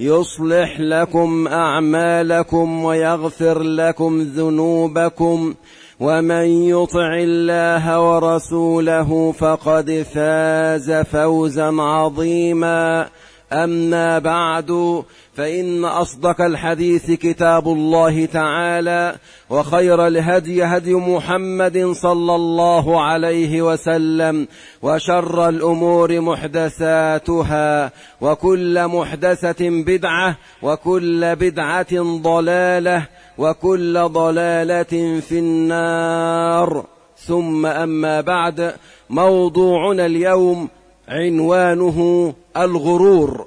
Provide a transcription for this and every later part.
يصلح لكم أعمالكم ويغفر لكم ذنوبكم ومن يطع الله ورسوله فقد فاز فوزا عظيما أما بعد فإن أصدق الحديث كتاب الله تعالى وخير الهدي هدي محمد صلى الله عليه وسلم وشر الأمور محدثاتها وكل محدثة بدعة وكل بدعة ضلالة وكل ضلالة في النار. ثم أما بعد موضوعنا اليوم عنوانه الغرور.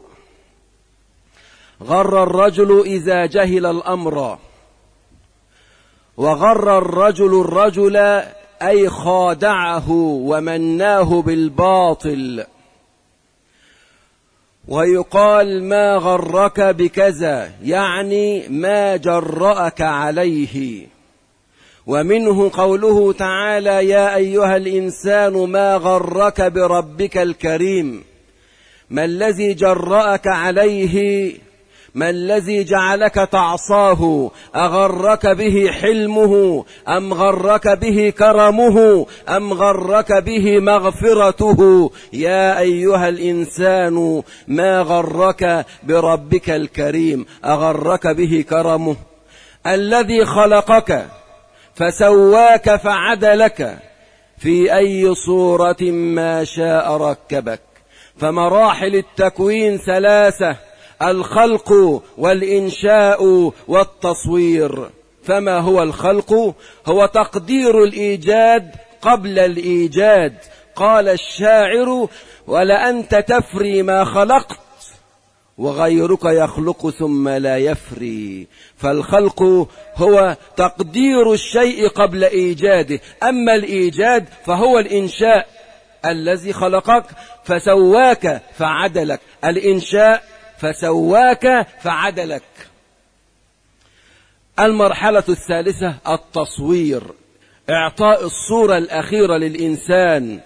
غر الرجل إذا جهل الأمر. وغر الرجل الرجل أي خادعه ومناه بالباطل. ويقال ما غرك بكذا يعني ما جرأك عليه. ومنه قوله تعالى يا أيها الإنسان ما غرك بربك الكريم. ما الذي جرأك عليه؟ ما الذي جعلك تعصاه؟ أغرك به حلمه أم غرك به كرمه أم غرك به مغفرته؟ يا أيها الإنسان ما غرك بربك الكريم. أغرك به كرمه. الذي خلقك. فسواك فعدلك في أي صورة ما شاء ركبك. فمراحل التكوين ثلاثة الخلق والإنشاء والتصوير. فما هو الخلق؟ هو تقدير الإيجاد قبل الإيجاد. قال الشاعر ولأنت تفري ما خلقت وغيرك يخلق ثم لا يفري. فالخلق هو تقدير الشيء قبل إيجاده. أما الإيجاد فهو الإنشاء الذي خلقك فسواك فعدلك. الإنشاء فسواك فعدلك. المرحلة الثالثة التصوير. إعطاء الصورة الأخيرة للإنسان.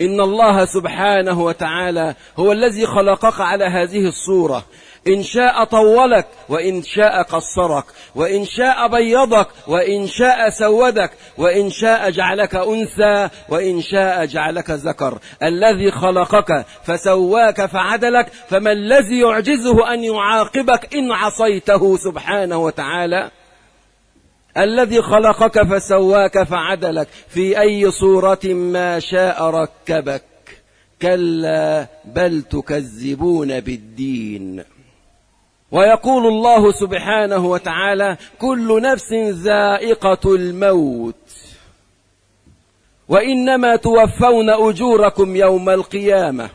إن الله سبحانه وتعالى هو الذي خلقك على هذه الصورة. إن شاء طولك وإن شاء قصرك وإن شاء بيضك وإن شاء سودك وإن شاء جعلك أنثى وإن شاء جعلك ذكر. الذي خلقك فسواك فعدلك فما الذي يعجزه أن يعاقبك إن عصيته سبحانه وتعالى؟ الذي خلقك فسواك فعدلك في أي صورة ما شاء ركبك. كلا بل تكذبون بالدين. ويقول الله سبحانه وتعالى كل نفس ذائقة الموت. وإنما توفون أجوركم يوم القيامة.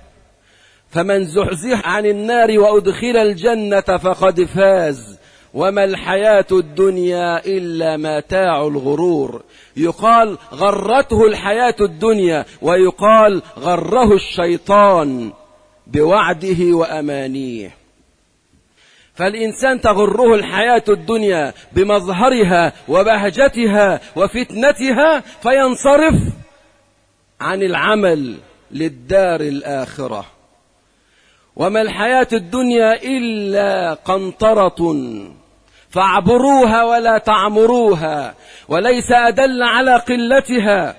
فمن زحزح عن النار وأدخل الجنة فقد فاز. وما الحياة الدنيا إلا متاع الغرور. يقال غرته الحياة الدنيا ويقال غره الشيطان بوعده وأمانيه. فالإنسان تغره الحياة الدنيا بمظهرها وبهجتها وفتنتها فينصرف عن العمل للدار الآخرة. وما الحياة الدنيا إلا قنطرة فاعبروها ولا تعمروها وليس أدل على قلتها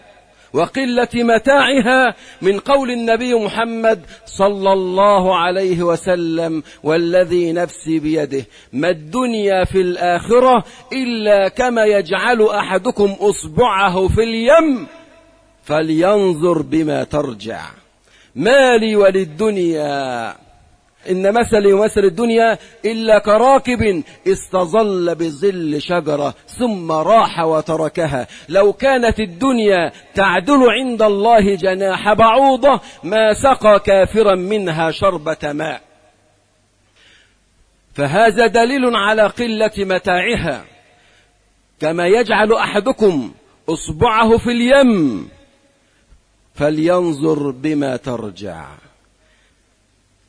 وقلة متاعها من قول النبي محمد صلى الله عليه وسلم والذي نفسي بيده ما الدنيا في الآخرة إلا كما يجعل أحدكم أصبعه في اليم فلينظر بما ترجع مالي وللدنيا إن مثلي ومثل الدنيا إلا كراكب استظل بظل شجرة ثم راح وتركها. لو كانت الدنيا تعدل عند الله جناح بعوضة ما سقى كافرا منها شربة ماء. فهذا دليل على قلة متاعها. كما يجعل أحدكم أصبعه في اليم فلينظر بما ترجع.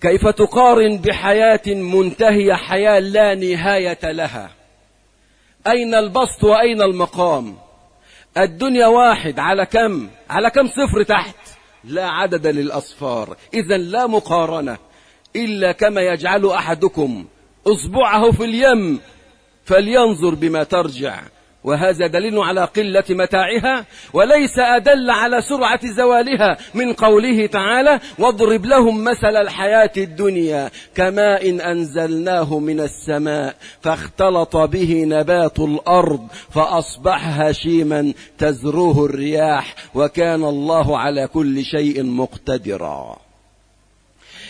كيف تقارن بحياة منتهية حياة لا نهاية لها؟ أين البسط وأين المقام؟ الدنيا واحد على كم؟ على كم صفر تحت؟ لا عدد للأصفار إذا لا مقارنة إلا كما يجعل أحدكم أصبعه في اليم فلينظر بما ترجع. وهذا دليل على قلة متاعها وليس أدل على سرعة زوالها من قوله تعالى واضرب لهم مثل الحياة الدنيا كماء إن أنزلناه من السماء فاختلط به نبات الأرض فأصبح هشيما تزروه الرياح وكان الله على كل شيء مقتدرا.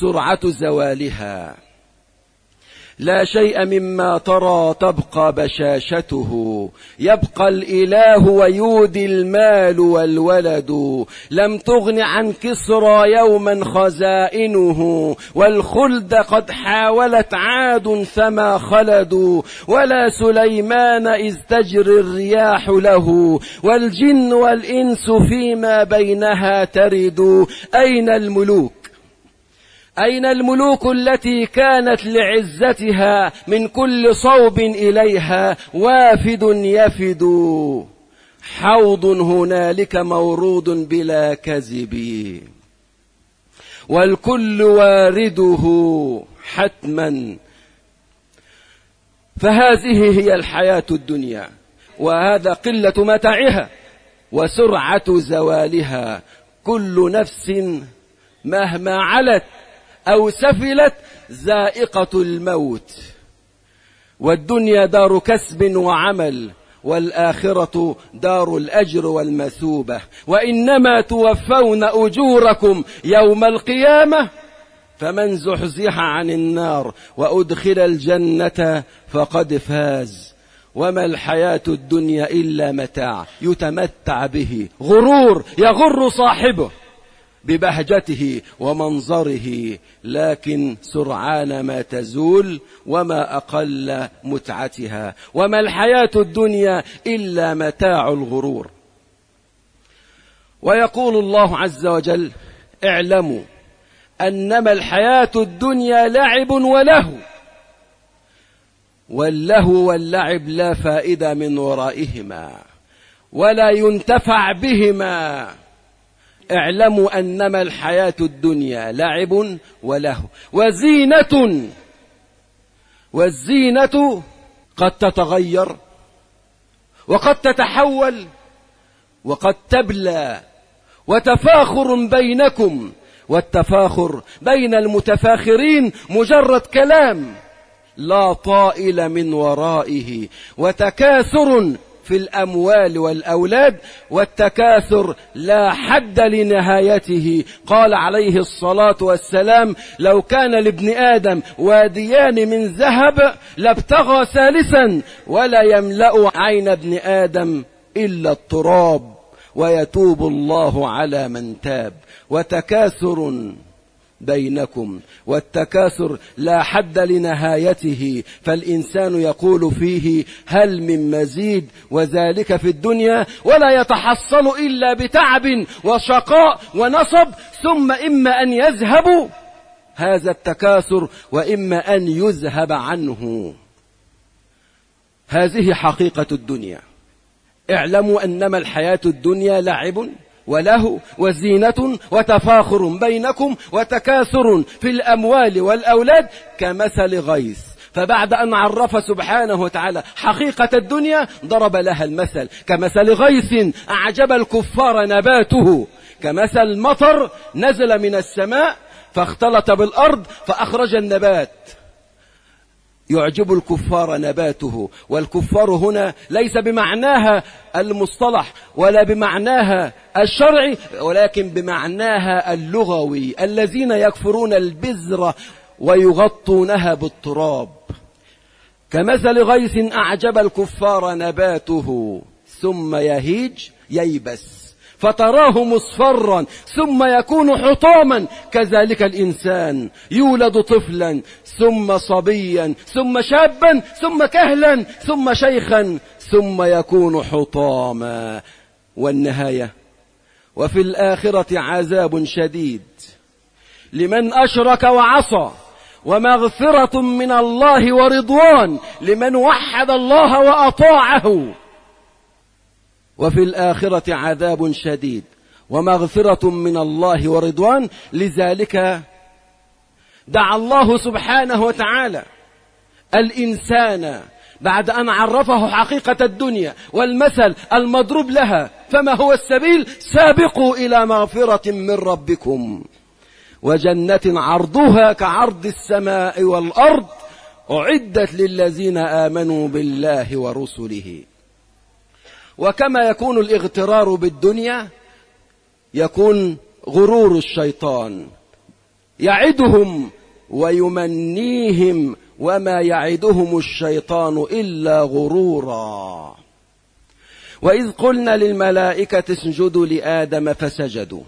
سرعة زوالها. لا شيء مما ترى تبقى بشاشته. يبقى الإله ويودي المال والولد. لم تغن عن كسرى يوما خزائنه. والخلد قد حاولت عاد فما خلدوا ولا سليمان إذ تجري الرياح له. والجن والإنس فيما بينها ترد. أين الملوك؟ أين الملوك التي كانت لعزتها من كل صوب إليها وافد يفد؟ حوض هنالك مورود بلا كذب. والكل وارده حتما. فهذه هي الحياة الدنيا وهذا قلة متاعها وسرعة زوالها. كل نفس مهما علت أو سفلت زائقة الموت. والدنيا دار كسب وعمل والآخرة دار الأجر والمثوبة. وإنما توفون أجوركم يوم القيامة فمن زحزح عن النار وأدخل الجنة فقد فاز. وما الحياة الدنيا إلا متاع يتمتع به. غرور يغر صاحبه. ببهجته ومنظره لكن سرعان ما تزول وما أقل متعتها. وما الحياة الدنيا إلا متاع الغرور. ويقول الله عز وجل اعلموا أنما الحياة الدنيا لعب وله. واللهو واللعب لا فائدة من ورائهما ولا ينتفع بهما. اعلموا أنما الحياة الدنيا لعب وله. وزينة والزينة قد تتغير وقد تتحول وقد تبلى. وتفاخر بينكم والتفاخر بين المتفاخرين مجرد كلام لا طائل من ورائه وتكاثر في الأموال والأولاد والتكاثر لا حد لنهايته. قال عليه الصلاة والسلام لو كان لابن آدم واديان من ذهب لابتغى ثالثا ولا يملأ عين ابن آدم إلا التراب ويتوب الله على من تاب. وتكاثر بينكم والتكاثر لا حد لنهايته فالإنسان يقول فيه هل من مزيد وذلك في الدنيا؟ ولا يتحصل إلا بتعب وشقاء ونصب ثم إما أن يذهب هذا التكاثر وإما أن يذهب عنه. هذه حقيقة الدنيا. اعلموا أنما الحياة الدنيا لعب. وله وزينة وتفاخر بينكم وتكاثر في الأموال والأولاد كمثل غيث. فبعد أن عرف سبحانه وتعالى حقيقة الدنيا ضرب لها المثل. كمثل غيث أعجب الكفار نباته. كمثل مطر نزل من السماء فاختلط بالأرض فأخرج النبات. يعجب الكفار نباته والكفار هنا ليس بمعناها المصطلح ولا بمعناها الشرعي ولكن بمعناها اللغوي الذين يكفرون البذرة ويغطونها بالتراب. كمثل غيث أعجب الكفار نباته ثم يهيج ييبس. فتراه مصفرا ثم يكون حطاما. كذلك الإنسان يولد طفلا ثم صبيا ثم شابا ثم كهلا ثم شيخا ثم يكون حطاما. والنهاية وفي الآخرة عذاب شديد. لمن أشرك وعصى ومغفرة من الله ورضوان لمن وحد الله وأطاعه وفي الآخرة عذاب شديد ومغفرة من الله ورضوان. لذلك دعا الله سبحانه وتعالى الإنسان بعد أن عرفه حقيقة الدنيا والمثل المضروب لها فما هو السبيل؟ سابقوا إلى مغفرة من ربكم وجنة عرضها كعرض السماء والأرض أعدت للذين آمنوا بالله ورسله. وكما يكون الاغترار بالدنيا يكون غرور الشيطان. يعدهم ويمنيهم وما يعدهم الشيطان إلا غرورا. وإذ قلنا للملائكة اسجدوا لآدم فسجدوا.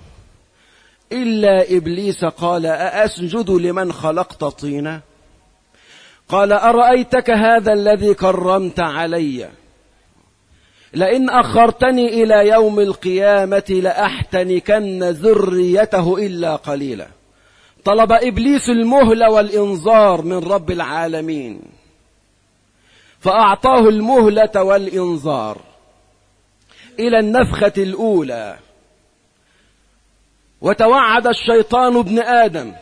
إلا إبليس قال أأسجد لمن خلقت طينا؟ قال أرأيتك هذا الذي كرمت عليّ؟ لئن أخرتني إلى يوم القيامة لأحتنكن ذريته إلا قليلا. طلب إبليس المهلة والإنذار من رب العالمين. فأعطاه المهلة والإنذار. إلى النفخة الأولى. وتوعد الشيطان ابن آدم.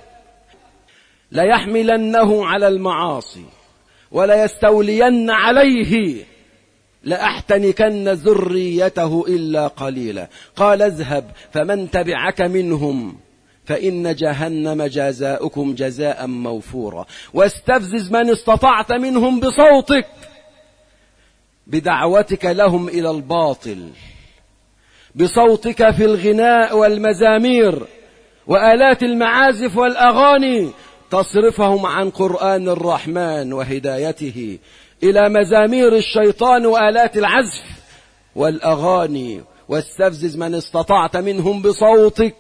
ليحملنه على المعاصي. وليستولين عليه. لأحتنكن ذريته إلا قليلا. قال اذهب فمن تبعك منهم فإن جهنم جزاؤكم جزاء موفورا. واستفزز من استطعت منهم بصوتك بدعوتك لهم إلى الباطل بصوتك في الغناء والمزامير وآلات المعازف والأغاني تصرفهم عن قرآن الرحمن وهدايته. إلى مزامير الشيطان وآلات العزف والأغاني واستفزز من استطعت منهم بصوتك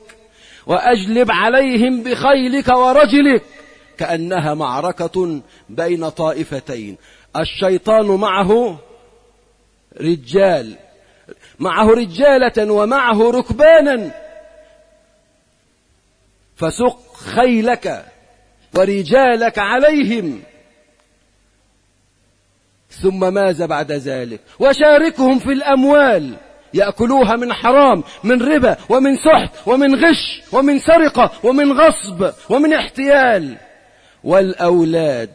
وأجلب عليهم بخيلك ورجلك كأنها معركة بين طائفتين الشيطان معه رجال معه رجالة ومعه ركبانا فسق خيلك ورجالك عليهم ثم ماذا بعد ذلك؟ وشاركهم في الأموال. يأكلوها من حرام من ربا ومن سحت ومن غش ومن سرقة ومن غصب ومن احتيال. والأولاد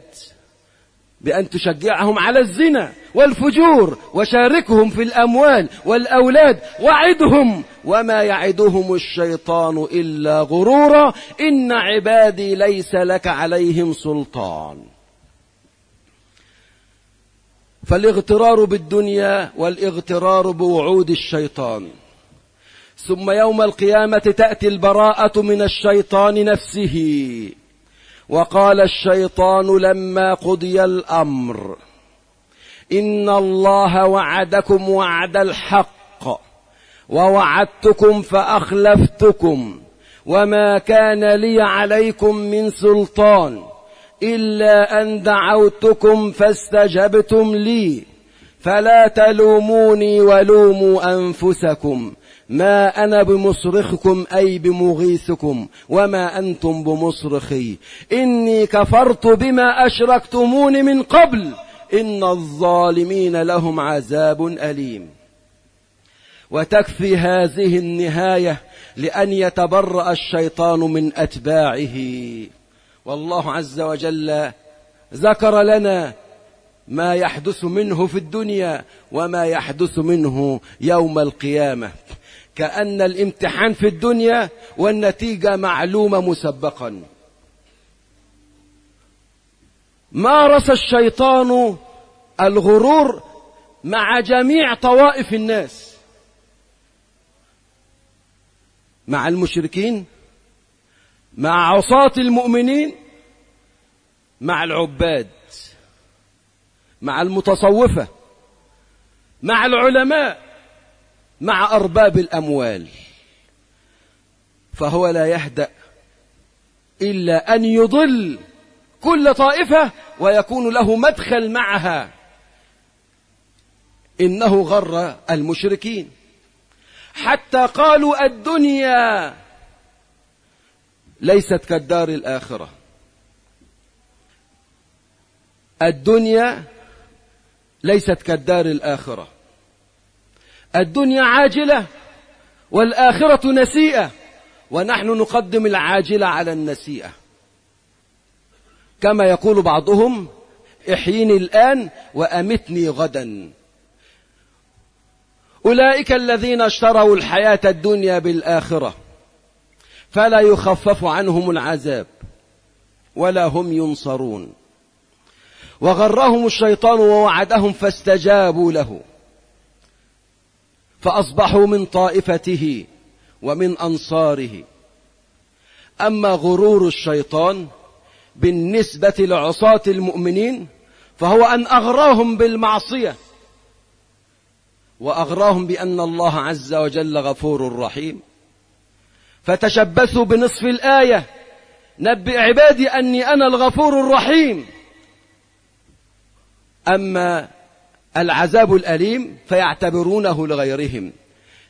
بأن تشجعهم على الزنا والفجور وشاركهم في الأموال والأولاد. وعدهم وما يعدهم الشيطان إلا غرورا. إن عبادي ليس لك عليهم سلطان. فالاغترار بالدنيا والاغترار بوعود الشيطان. ثم يوم القيامة تأتي البراءة من الشيطان نفسه. وقال الشيطان لما قضي الأمر إن الله وعدكم وعد الحق ووعدتكم فأخلفتكم وما كان لي عليكم من سلطان. إلا أن دعوتكم فاستجبتم لي. فلا تلوموني ولوموا أنفسكم. ما أنا بمصرخكم أي بمغيثكم. وما أنتم بمصرخي. إني كفرت بما أشركتمون من قبل. إن الظالمين لهم عذاب أليم. وتكفي هذه النهاية لأن يتبرأ الشيطان من أتباعه. والله عز وجل ذكر لنا ما يحدث منه في الدنيا وما يحدث منه يوم القيامة. كأن الامتحان في الدنيا والنتيجة معلومة مسبقا. مارس الشيطان الغرور مع جميع طوائف الناس. مع المشركين مع عصاة المؤمنين مع العباد مع المتصوفة مع العلماء مع أرباب الأموال. فهو لا يهدأ إلا أن يضل كل طائفة ويكون له مدخل معها. إنه غر المشركين. حتى قالوا الدنيا ليست كالدار الآخرة. الدنيا ليست كالدار الآخرة. الدنيا عاجلة والآخرة نسيئة ونحن نقدم العاجلة على النسيئة. كما يقول بعضهم احيني الآن وأمتني غدا. أولئك الذين اشتروا الحياة الدنيا بالآخرة. فلا يخفف عنهم العذاب ولا هم ينصرون. وغرهم الشيطان ووعدهم فاستجابوا له. فأصبحوا من طائفته ومن أنصاره. أما غرور الشيطان بالنسبة لعصاة المؤمنين فهو أن أغراهم بالمعصية. وأغراهم بأن الله عز وجل غفور رحيم. فتشبثوا بنصف الآية. نبئ عبادي أني أنا الغفور الرحيم. أما العذاب الأليم فيعتبرونه لغيرهم.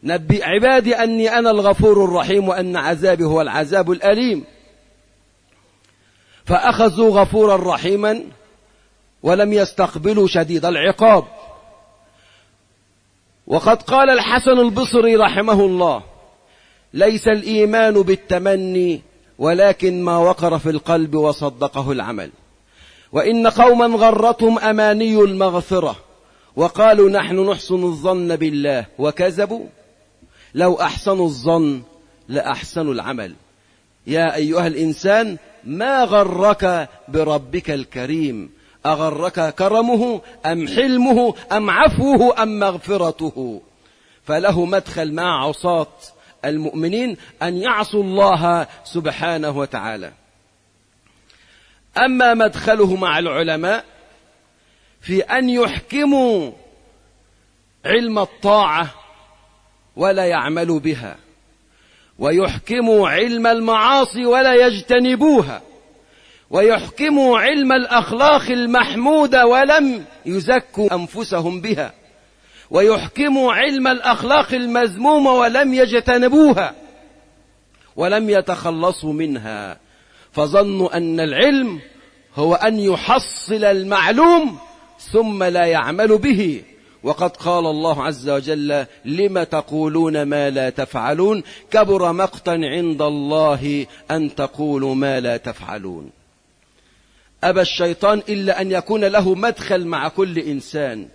نبئ عبادي أني أنا الغفور الرحيم وأن عذابي هو العذاب الأليم. فأخذوا غفورا رحيما ولم يستقبلوا شديد العقاب. وقد قال الحسن البصري رحمه الله ليس الإيمان بالتمني ولكن ما وقر في القلب وصدقه العمل. وإن قوما غرتهم أماني المغفرة وقالوا نحن نحسن الظن بالله وكذبوا. لو أحسنوا الظن لأحسنوا العمل. يا أيها الإنسان ما غرك بربك الكريم؟ أغرك كرمه أم حلمه أم عفوه أم مغفرته؟ فله مدخل مع عصاة المؤمنين أن يعصوا الله سبحانه وتعالى. أما مدخله مع العلماء في أن يحكموا علم الطاعة ولا يعملوا بها ويحكموا علم المعاصي ولا يجتنبوها ويحكموا علم الأخلاق المحمودة ولم يزكوا أنفسهم بها. ويحكموا علم الأخلاق المذمومة ولم يجتنبوها ولم يتخلصوا منها. فظنوا أن العلم هو أن يحصل المعلوم ثم لا يعمل به. وقد قال الله عز وجل لم تقولون ما لا تفعلون؟ كبر مقتا عند الله أن تقولوا ما لا تفعلون. أبى الشيطان إلا أن يكون له مدخل مع كل إنسان.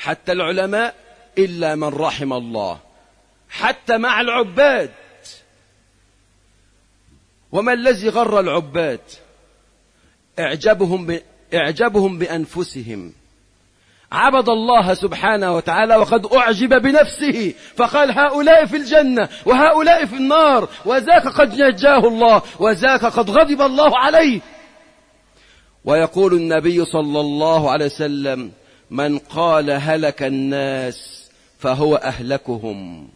حتى العلماء إلا من رحم الله. حتى مع العباد. وما الذي غر العباد؟ اعجبهم, ب... اعجبهم بأنفسهم. عبد الله سبحانه وتعالى وقد أعجب بنفسه. فقال هؤلاء في الجنة وهؤلاء في النار وذاك قد نجاه الله وذاك قد غضب الله عليه. ويقول النبي صلى الله عليه وسلم من قال هلك الناس فهو أهلكهم.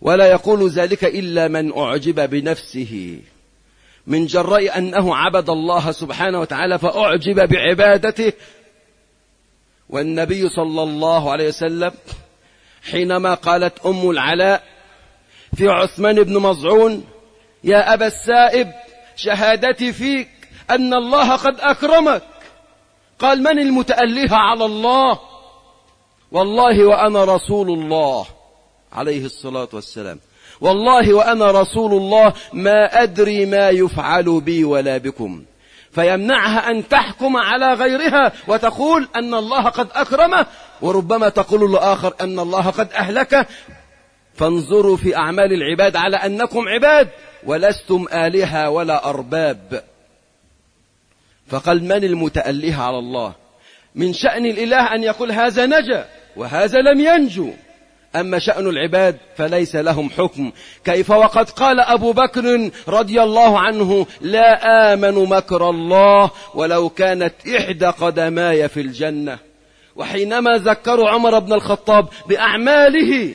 ولا يقول ذلك إلا من أعجب بنفسه. من جراء أنه عبد الله سبحانه وتعالى فأعجب بعبادته. والنبي صلى الله عليه وسلم حينما قالت أم العلاء في عثمان بن مظعون يا أبا السائب شهادتي فيك أن الله قد أكرمك. قال من المتأله على الله؟ والله وأنا رسول الله. عليه الصلاة والسلام. والله وأنا رسول الله ما أدري ما يفعل بي ولا بكم. فيمنعها أن تحكم على غيرها وتقول أن الله قد أكرمه وربما تقول لآخر أن الله قد أهلكه. فانظروا في أعمال العباد على أنكم عباد ولستم آلهة ولا أرباب. فقال من المتأله على الله؟ من شأن الإله أن يقول هذا نجا وهذا لم ينجو. أما شأن العباد فليس لهم حكم. كيف وقد قال أبو بكر رضي الله عنه لا آمن مكر الله ولو كانت إحدى قدماي في الجنة. وحينما ذكروا عمر بن الخطاب بأعماله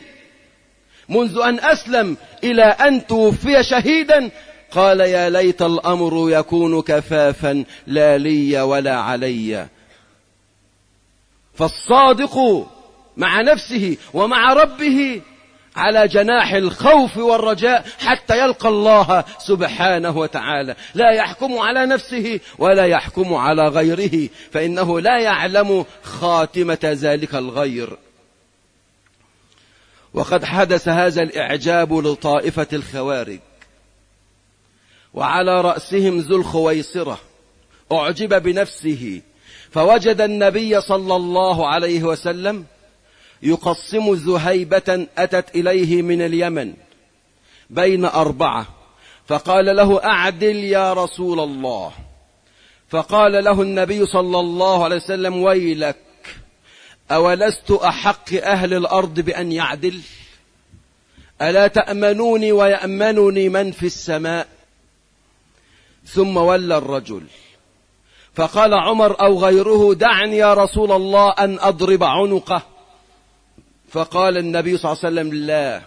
منذ أن أسلم إلى أن توفي شهيدا قال يا ليت الأمر يكون كفافا لا لي ولا علي. فالصادق مع نفسه ومع ربه على جناح الخوف والرجاء حتى يلقى الله سبحانه وتعالى. لا يحكم على نفسه ولا يحكم على غيره فإنه لا يعلم خاتمة ذلك الغير. وقد حدث هذا الإعجاب لطائفة الخوارج. وعلى رأسهم ذو الخويصرة. أعجب بنفسه. فوجد النبي صلى الله عليه وسلم يقسم ذهيبة أتت إليه من اليمن بين أربعة. فقال له أعدل يا رسول الله. فقال له النبي صلى الله عليه وسلم ويلك أولست أحق أهل الأرض بأن يعدل؟ ألا تأمنوني ويأمنني من في السماء؟ ثم ولى الرجل. فقال عمر أو غيره دعني يا رسول الله أن أضرب عنقه. فقال النبي صلى الله عليه وسلم لا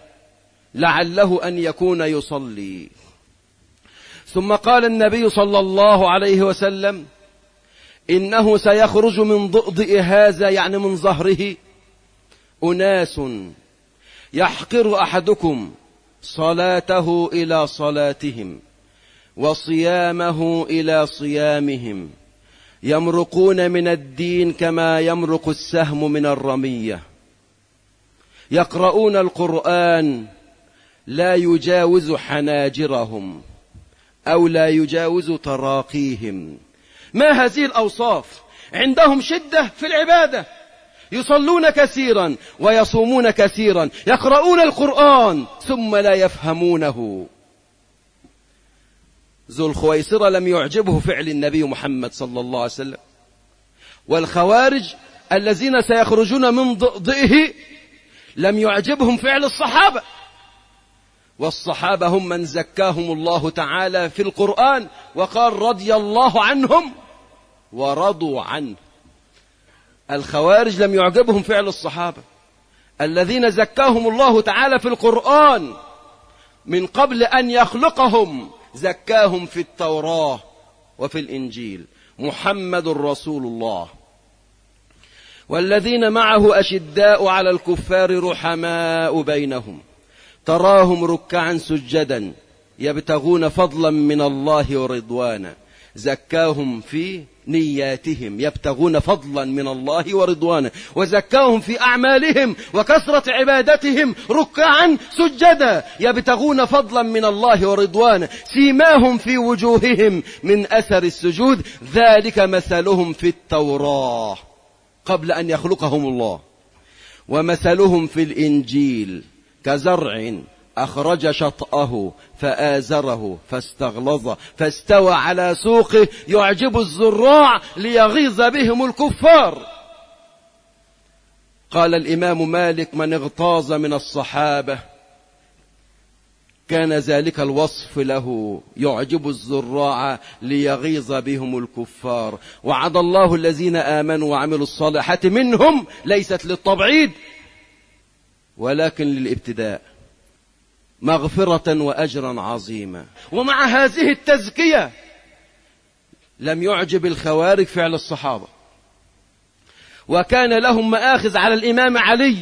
لعله أن يكون يصلي. ثم قال النبي صلى الله عليه وسلم إنه سيخرج من ضئضئ هذا يعني من ظهره أناس يحقر أحدكم صلاته إلى صلاتهم. وصيامه إلى صيامهم. يمرقون من الدين كما يمرق السهم من الرمية. يقرؤون القرآن لا يجاوز حناجرهم أو لا يجاوز تراقيهم. ما هذه الأوصاف؟ عندهم شدة في العبادة. يصلون كثيرا ويصومون كثيرا يقرؤون القرآن ثم لا يفهمونه. ذو الخويصرة لم يعجبه فعل النبي محمد صلى الله عليه وسلم. والخوارج الذين سيخرجون من ضئه لم يعجبهم فعل الصحابة. والصحابة هم من زكاهم الله تعالى في القرآن وقال رضي الله عنهم ورضوا عنه. الخوارج لم يعجبهم فعل الصحابة. الذين زكاهم الله تعالى في القرآن من قبل أن يخلقهم زكاهم في التوراة وفي الإنجيل. محمد رسول الله. والذين معه أشداء على الكفار رحماء بينهم. تراهم ركعا سجدا يبتغون فضلا من الله ورضوانا. زكاهم في نياتهم يبتغون فضلا من الله ورضوانا وزكاهم في أعمالهم وكثرة عبادتهم ركعا سجدا يبتغون فضلا من الله ورضوانا سيماهم في وجوههم من أثر السجود ذلك مثلهم في التوراة قبل أن يخلقهم الله ومثلهم في الإنجيل كزرع أخرج شطأه فآزره فاستغلظ فاستوى على سوقه يعجب الزراع ليغيظ بهم الكفار. قال الإمام مالك من اغتاظ من الصحابة كان ذلك الوصف له يعجب الزراع ليغيظ بهم الكفار. وعد الله الذين آمنوا وعملوا الصالحات منهم ليست للتبعيد ولكن للابتداء. مغفرة وأجرا عظيما. ومع هذه التزكية لم يعجب الخوارج فعل الصحابة. وكان لهم مآخذ على الإمام علي.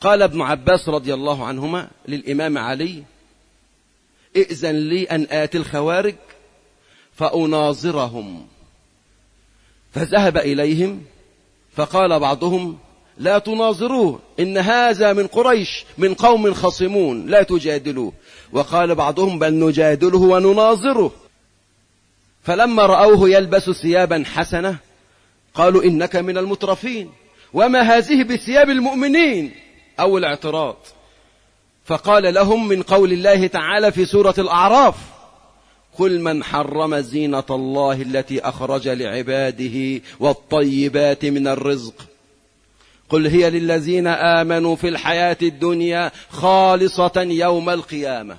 قال ابن عباس رضي الله عنهما للإمام علي إئذن لي أن آتي الخوارج فأناظرهم. فذهب إليهم فقال بعضهم لا تناظروه. إن هذا من قريش من قوم خصمون. لا تجادلوه. وقال بعضهم بل نجادله ونناظره. فلما رأوه يلبس ثيابا حسنة قالوا إنك من المترفين. وما هذه بثياب المؤمنين؟ أو الاعتراض. فقال لهم من قول الله تعالى في سورة الأعراف قل من حرم زينة الله التي أخرج لعباده والطيبات من الرزق قل هي للذين آمنوا في الحياة الدنيا خالصة يوم القيامة.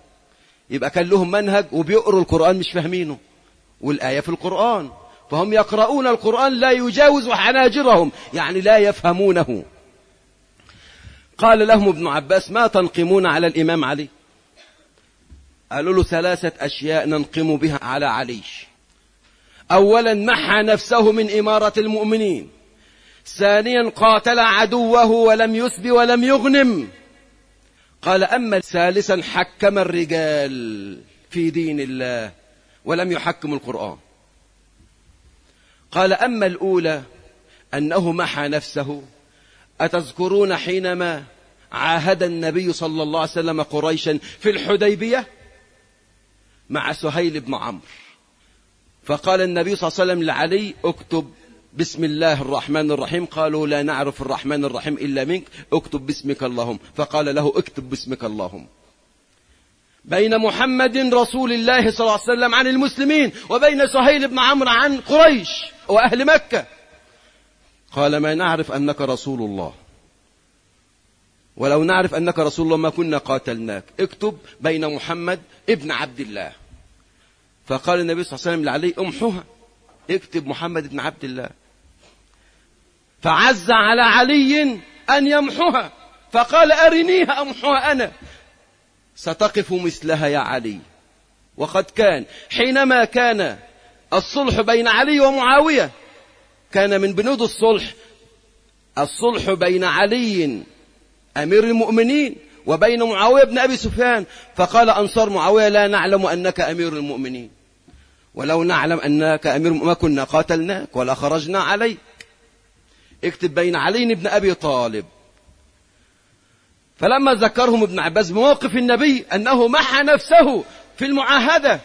يبقى كان لهم منهج وبيقروا القرآن مش فاهمينه. والآية في القرآن. فهم يقرؤون القرآن لا يجاوز حناجرهم. يعني لا يفهمونه. قال لهم ابن عباس ما تنقمون على الإمام علي؟ قالوا له ثلاثة أشياء ننقم بها على علي. أولا محى نفسه من إمارة المؤمنين. ثانيا قاتل عدوه ولم يسب ولم يغنم. قال أما ثالثا حكم الرجال في دين الله ولم يحكم القرآن. قال أما الأولى أنه محى نفسه. أتذكرون حينما عاهد النبي صلى الله عليه وسلم قريشا في الحديبية مع سهيل بن عمرو. فقال النبي صلى الله عليه وسلم لعلي اكتب بسم الله الرحمن الرحيم. قالوا لا نعرف الرحمن الرحيم إلا منك. اكتب باسمك اللهم. فقال له اكتب باسمك اللهم. بين محمد رسول الله صلى الله عليه وسلم عن المسلمين وبين سهيل بن عمرو عن قريش وأهل مكة. قال ما نعرف أنك رسول الله. ولو نعرف أنك رسول الله ما كنا قاتلناك. اكتب بين محمد ابن عبد الله. فقال النبي صلى الله عليه وسلم لعلي أمحوها. اكتب محمد بن عبد الله. فعز على علي أن يمحوها فقال أرنيها أمحوها أنا. ستقف مثلها يا علي. وقد كان حينما كان الصلح بين علي ومعاوية كان من بنود الصلح الصلح بين علي أمير المؤمنين وبين معاوية بن أبي سفيان. فقال أنصار معاوية لا نعلم أنك أمير المؤمنين. ولو نعلم أنك أمير ما كنا قاتلناك ولا خرجنا عليك. اكتب بين علي بن أبي طالب. فلما ذكرهم ابن عباس بموقف النبي أنه محى نفسه في المعاهدة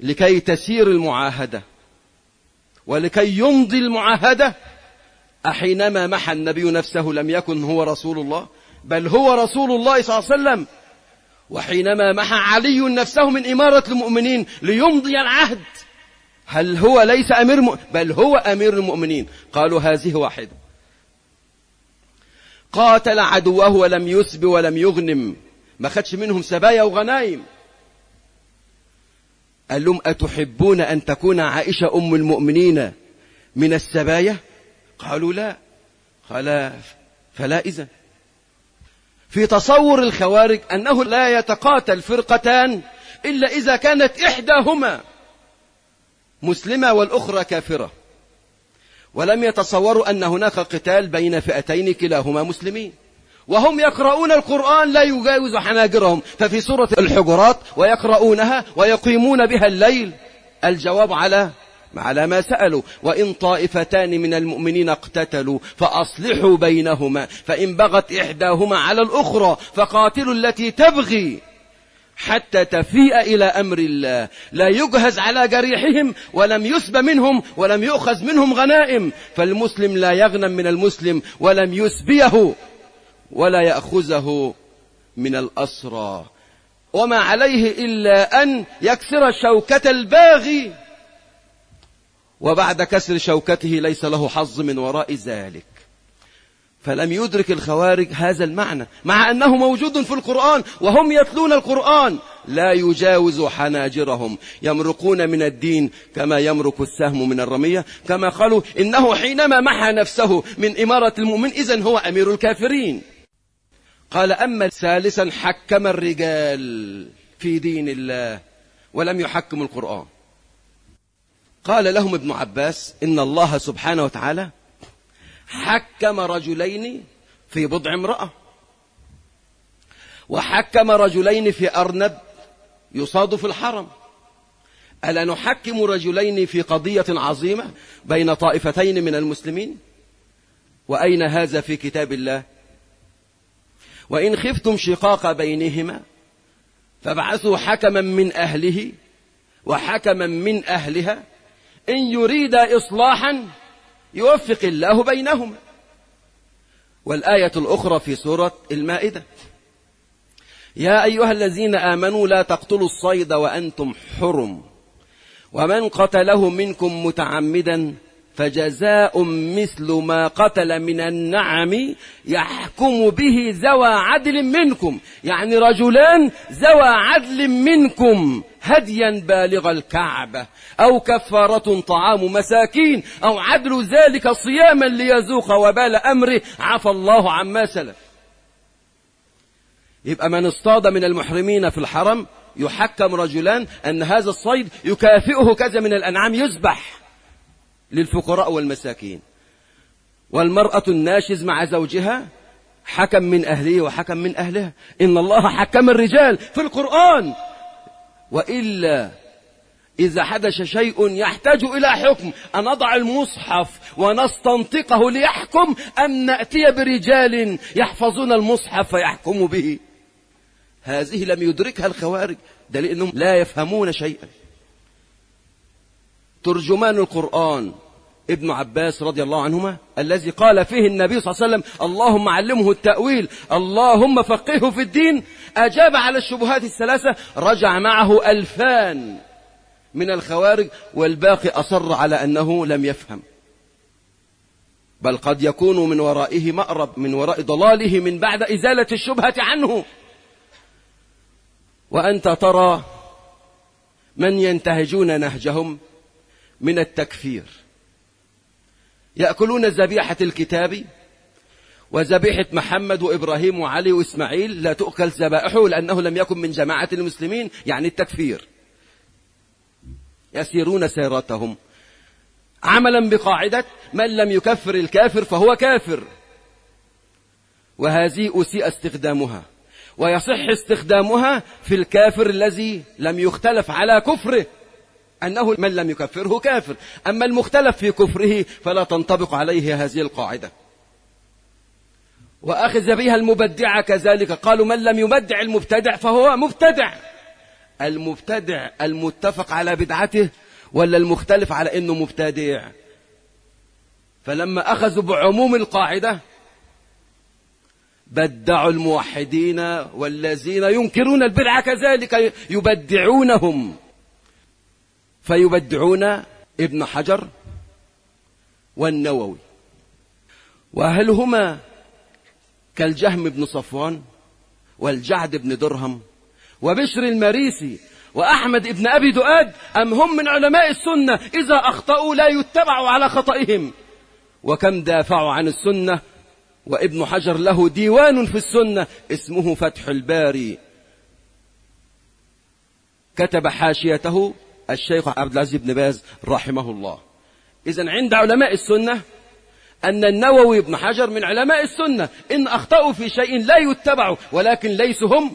لكي تسير المعاهدة ولكي يمضي المعاهدة أحينما محى النبي نفسه لم يكن هو رسول الله بل هو رسول الله صلى الله عليه وسلم. وحينما محى علي نفسه من إمارة المؤمنين ليمضي العهد هل هو ليس أمير. بل هو أمير المؤمنين. قالوا هذه واحدة. قاتل عدوه ولم يسب ولم يغنم. ما خدش منهم سبايا وغنايم. قال لهم أتحبون أن تكون عائشة أم المؤمنين من السبايا؟ قالوا لا. قال فلا إذن في تصور الخوارج أنه لا يتقاتل فرقتان إلا إذا كانت إحداهما. مسلمة والأخرى كافرة. ولم يتصوروا أن هناك قتال بين فئتين كلاهما مسلمين. وهم يقرؤون القرآن لا يجاوز حناجرهم ففي سورة الحجرات ويقرؤونها ويقيمون بها الليل. الجواب على على ما سألوا. وإن طائفتان من المؤمنين اقتتلوا فأصلحوا بينهما. فإن بغت إحداهما على الأخرى فقاتلوا التي تبغي. حتى تفيء إلى أمر الله. لا يجهز على جريحهم ولم يسب منهم ولم يؤخذ منهم غنائم. فالمسلم لا يغنم من المسلم ولم يسبيه ولا يأخذه من الأسرى. وما عليه إلا أن يكسر شوكة الباغي. وبعد كسر شوكته ليس له حظ من وراء ذلك. فلم يدرك الخوارج هذا المعنى مع أنه موجود في القرآن وهم يتلون القرآن. لا يجاوز حناجرهم يمرقون من الدين كما يمرق السهم من الرمية كما قالوا إنه حينما محى نفسه من إمارة المؤمن إذن هو أمير الكافرين. قال أما ثالثا حكم الرجال في دين الله ولم يحكم القرآن. قال لهم ابن عباس إن الله سبحانه وتعالى حكم رجلين في بضع امرأة. وحكم رجلين في أرنب يصاد في الحرم. ألا نحكم رجلين في قضية عظيمة بين طائفتين من المسلمين؟ وأين هذا في كتاب الله؟ وإن خفتم شقاق بينهما فابعثوا حكما من أهله وحكما من أهلها إن يريد إصلاحا يوفق الله بينهما. والآية الأخرى في سورة المائدة. يا أيها الذين آمنوا لا تقتلوا الصيد وأنتم حرم. ومن قتله منكم متعمدا فجزاء مثل ما قتل من النعم يحكم به ذوى عدل منكم. يعني رجلان ذوى عدل منكم. هديا بالغ الكعبة أو كفارة طعام مساكين أو عدل ذلك صياما ليذوق وبال أمره. عفى الله عما سلف. يبقى من اصطاد من المحرمين في الحرم يحكم رجلان أن هذا الصيد يكافئه كذا من الأنعام يذبح للفقراء والمساكين. والمرأة الناشز مع زوجها حكم من أهله وحكم من أهلها إن الله حكم الرجال في القرآن. وإلا إذا حدث شيء يحتاج إلى حكم أن نضع المصحف ونستنطقه ليحكم أم نأتي برجال يحفظون المصحف فيحكموا به. هذه لم يدركها الخوارج دليل أنهم لا يفهمون شيئا. ترجمان القرآن ابن عباس رضي الله عنهما الذي قال فيه النبي صلى الله عليه وسلم اللهم علمه التأويل اللهم فقهه في الدين أجاب على الشبهات الثلاثة رجع معه ألفان من الخوارج والباقي أصر على أنه لم يفهم. بل قد يكون من ورائه مأرب من وراء ضلاله من بعد إزالة الشبهة عنه. وأنت ترى من ينتهجون نهجهم من التكفير. يأكلون ذبيحة الكتاب وذبيحة محمد وإبراهيم وعلي وإسماعيل لا تؤكل ذبائحه لأنه لم يكن من جماعة المسلمين يعني التكفير. يسيرون سيرتهم. عملا بقاعدة من لم يكفر الكافر فهو كافر. وهذه أسيء استخدامها. ويصح استخدامها في الكافر الذي لم يختلف على كفره أنه من لم يكفره كافر. أما المختلف في كفره فلا تنطبق عليه هذه القاعدة. وأخذ بها المبدعة كذلك. قالوا من لم يبدع المبتدع فهو مبتدع. المبتدع المتفق على بدعته ولا المختلف على أنه مبتدع؟ فلما أخذوا بعموم القاعدة بدعوا الموحدين والذين ينكرون البدعة كذلك يبدعونهم. فيبدعون ابن حجر والنووي. وهل هما كالجهم بن صفوان والجعد بن درهم وبشر المريسي وأحمد بن أبي دؤاد أم هم من علماء السنة؟ إذا أخطأوا لا يتبعوا على خطئهم. وكم دافعوا عن السنة؟ وابن حجر له ديوان في السنة اسمه فتح الباري. كتب حاشيته الشيخ عبد العزيز بن باز رحمه الله. إذا عند علماء السنة أن النووي بن حجر من علماء السنة إن أخطأوا في شيء لا يتبعوا ولكن ليسوا هم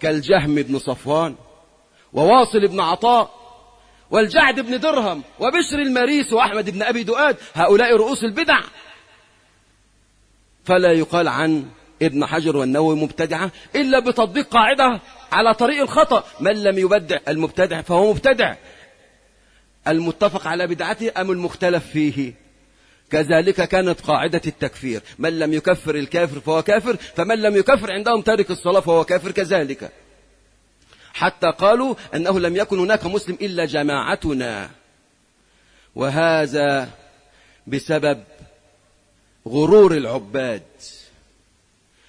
كالجهم بن صفوان وواصل بن عطاء والجعد بن درهم وبشر المريس وأحمد بن أبي دؤاد هؤلاء رؤوس البدع. فلا يقال عن ابن حجر والنووي مبتدعة إلا بتطبيق قاعدة على طريق الخطأ. من لم يبدع المبتدع فهو مبتدع. المتفق على بدعته أم المختلف فيه؟ كذلك كانت قاعدة التكفير. من لم يكفر الكافر فهو كافر فمن لم يكفر عندهم تارك الصلاة فهو كافر كذلك. حتى قالوا أنه لم يكن هناك مسلم إلا جماعتنا. وهذا بسبب غرور العباد.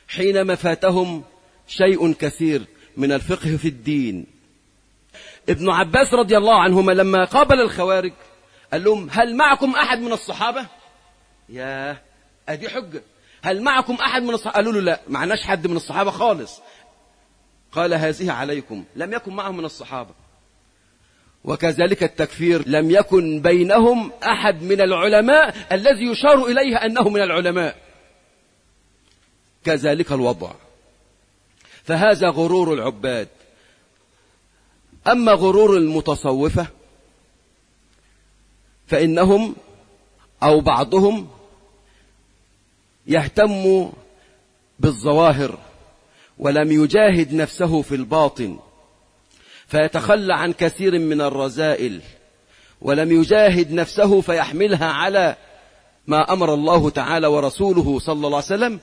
حينما فاتهم شيء كثير من الفقه في الدين. ابن عباس رضي الله عنهما لما قابل الخوارج قال لهم هل معكم أحد من الصحابة؟ يا أدي حجة. هل معكم أحد من الصحابة؟ قالوا له لا معناش حد من الصحابة خالص. قال هذه عليكم لم يكن معهم من الصحابة. وكذلك التكفير لم يكن بينهم أحد من العلماء الذي يشار إليه أنه من العلماء. كذلك الوضع. فهذا غرور العباد. أما غرور المتصوفة فإنهم أو بعضهم يهتم بالظواهر ولم يجاهد نفسه في الباطن فيتخلى عن كثير من الرذائل ولم يجاهد نفسه فيحملها على ما أمر الله تعالى ورسوله صلى الله عليه وسلم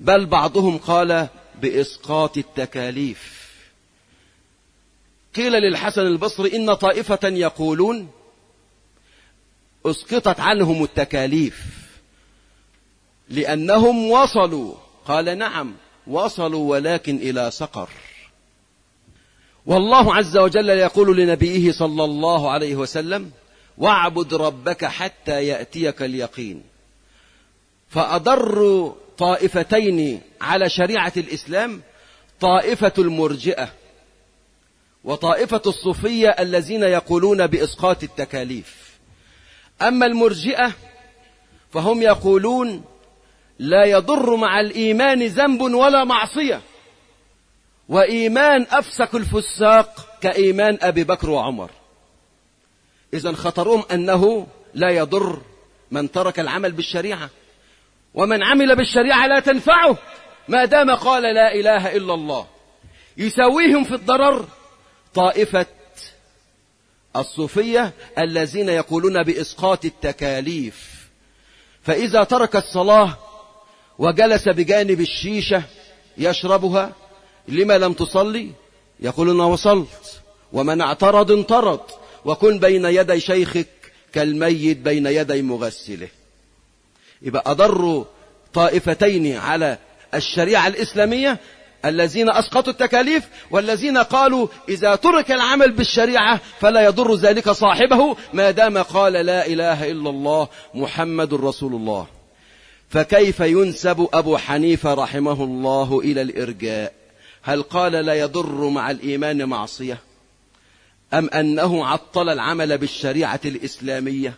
بل بعضهم قال بإسقاط التكاليف. قيل للحسن البصري إن طائفة يقولون أسقطت عنهم التكاليف. لأنهم وصلوا. قال نعم وصلوا ولكن إلى سقر. والله عز وجل يقول لنبيه صلى الله عليه وسلم واعبد ربك حتى يأتيك اليقين. فأضر طائفتين على شريعة الإسلام طائفة المرجئة وطائفة الصوفية الذين يقولون بإسقاط التكاليف. أما المرجئة فهم يقولون لا يضر مع الإيمان ذنب ولا معصية. وإيمان أفسك الفساق كإيمان أبي بكر وعمر. إذا خطرهم أنه لا يضر من ترك العمل بالشريعة. ومن عمل بالشريعة لا تنفعه. ما دام قال لا إله إلا الله. يساويهم في الضرر طائفة الصوفية الذين يقولون بإسقاط التكاليف. فإذا ترك الصلاة وجلس بجانب الشيشة يشربها. لما لم تصلي؟ يقول أنا وصلت. ومن اعترض انطرد وكن بين يدي شيخك كالميت بين يدي مغسله. يبقى أضروا طائفتين على الشريعة الإسلامية؟ الذين أسقطوا التكاليف والذين قالوا إذا ترك العمل بالشريعة فلا يضر ذلك صاحبه. ما دام قال لا إله إلا الله محمد رسول الله. فكيف ينسب أبو حنيفة رحمه الله إلى الإرجاء؟ هل قال لا يضر مع الإيمان معصية؟ أم أنه عطل العمل بالشريعة الإسلامية؟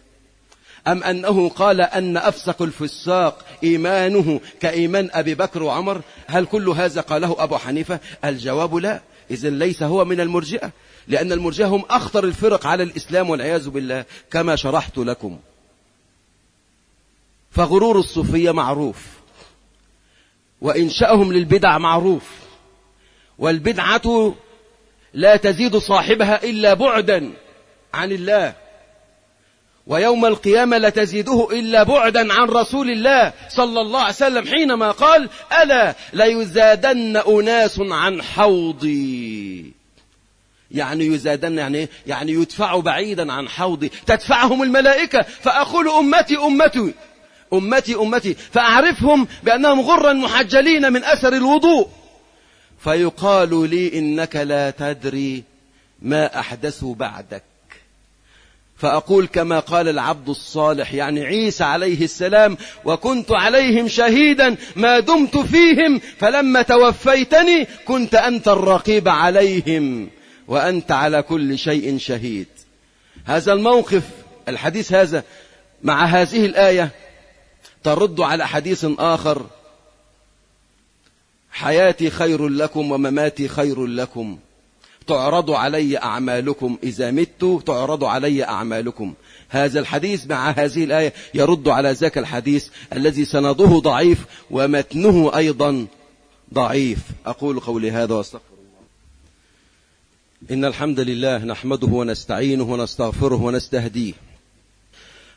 أم أنه قال أن أفسق الفساق إيمانه كإيمان أبي بكر وعمر؟ هل كل هذا قاله أبو حنيفة؟ الجواب لا. إذن ليس هو من المرجئة لأن المرجئة هم أخطر الفرق على الإسلام والعياذ بالله كما شرحت لكم. فغرور الصوفية معروف. وإنشأهم للبدع معروف. والبدعة لا تزيد صاحبها إلا بعدا عن الله. ويوم القيامة لا تزيده إلا بعدا عن رسول الله صلى الله عليه وسلم حينما قال ألا ليزادن أناس عن حوضي. يعني يزادن يعني إيه؟ يعني يدفعوا بعيدا عن حوضي. تدفعهم الملائكة. فأقول أمتي أمتي. أمتي أمتي فأعرفهم بأنهم غرا محجلين من أثر الوضوء. فيقال لي إنك لا تدري ما أحدثوا بعدك. فأقول كما قال العبد الصالح يعني عيسى عليه السلام وكنت عليهم شهيدا ما دمت فيهم فلما توفيتني كنت أنت الرقيب عليهم وأنت على كل شيء شهيد. هذا الموقف الحديث هذا مع هذه الآية ترد على حديث آخر حياتي خير لكم ومماتي خير لكم. تعرض علي أعمالكم إذا مت تعرض علي أعمالكم. هذا الحديث مع هذه الآية يرد على ذاك الحديث الذي سنده ضعيف ومتنه أيضا ضعيف. أقول قولي هذا واستغفر الله. إن الحمد لله نحمده ونستعينه ونستغفره ونستهديه.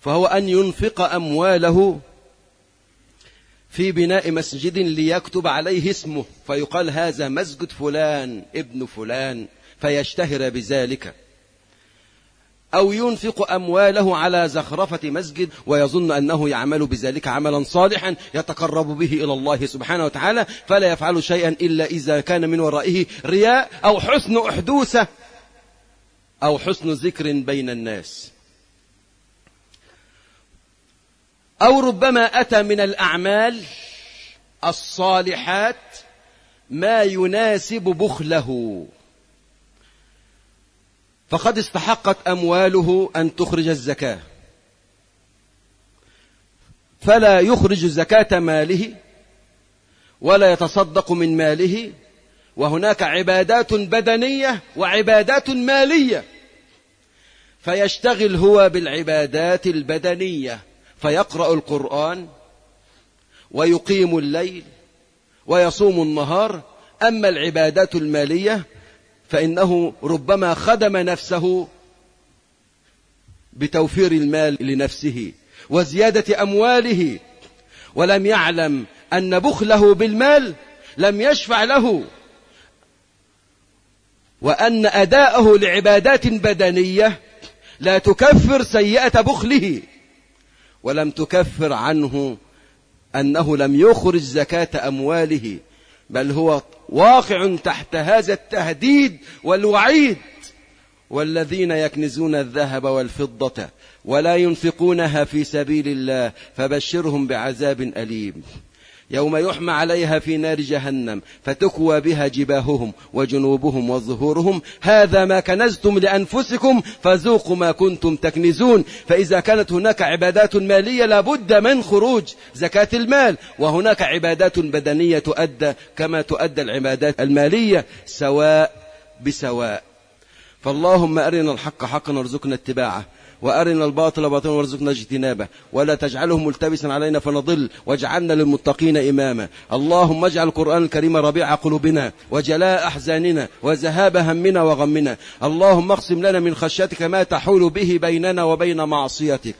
فهو أن ينفق أمواله في بناء مسجد ليكتب عليه اسمه فيقال هذا مسجد فلان ابن فلان فيشتهر بذلك. أو ينفق أمواله على زخرفة مسجد ويظن أنه يعمل بذلك عملا صالحا يتقرب به إلى الله سبحانه وتعالى فلا يفعل شيئا إلا إذا كان من ورائه رياء أو حسن أحدوثة أو حسن ذكر بين الناس. أو ربما أتى من الأعمال الصالحات ما يناسب بخله. فقد استحقت أمواله أن تخرج الزكاة. فلا يخرج زكاة ماله ولا يتصدق من ماله وهناك عبادات بدنية وعبادات مالية. فيشتغل هو بالعبادات البدنية. فيقرأ القرآن ويقيم الليل ويصوم النهار. أما العبادات المالية فإنه ربما خدم نفسه بتوفير المال لنفسه وزيادة أمواله. ولم يعلم أن بخله بالمال لم يشفع له وأن أداءه لعبادات بدنية لا تكفر سيئة بخله. ولم تكفر عنه أنه لم يخرج زكاة أمواله بل هو واقع تحت هذا التهديد والوعيد. والذين يكنزون الذهب والفضة ولا ينفقونها في سبيل الله فبشرهم بعذاب أليم. يوم يحمى عليها في نار جهنم فتكوى بها جباههم وجنوبهم وظهورهم. هذا ما كنزتم لأنفسكم فذوقوا ما كنتم تكنزون. فإذا كانت هناك عبادات مالية لابد من خروج زكاة المال وهناك عبادات بدنية تؤدى كما تؤدى العبادات المالية سواء بسواء. فاللهم أرنا الحق حقا وارزقنا اتباعه. وأرنا الباطل باطلا وارزقنا اجتنابه. ولا تجعله ملتبسا علينا فنضل واجعلنا للمتقين إماما. اللهم اجعل القرآن الكريم ربيع قلوبنا وجلاء أحزاننا وذهاب همنا وغمنا. اللهم اقسم لنا من خشيتك ما تحول به بيننا وبين معصيتك.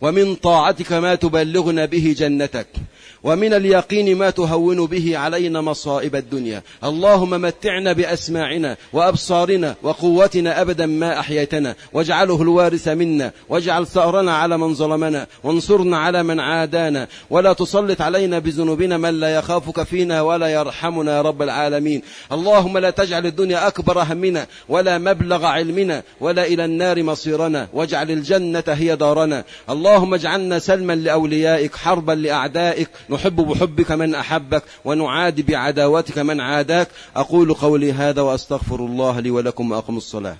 ومن طاعتك ما تبلغنا به جنتك. ومن اليقين ما تهون به علينا مصائب الدنيا. اللهم متعنا بأسماعنا وأبصارنا وقوتنا أبدا ما أحييتنا. واجعله الوارث منا. واجعل ثأرنا على من ظلمنا. وانصرنا على من عادانا. ولا تسلط علينا بذنوبنا من لا يخافك فينا ولا يرحمنا يا رب العالمين. اللهم لا تجعل الدنيا أكبر همنا ولا مبلغ علمنا ولا إلى النار مصيرنا. واجعل الجنة هي دارنا. اللهم اجعلنا سلما لأوليائك حربا لأعدائك نحب بحبك من أحبك ونعادي بعداوتك من عاداك. أقول قولي هذا وأستغفر الله لي ولكم وأقم الصلاة.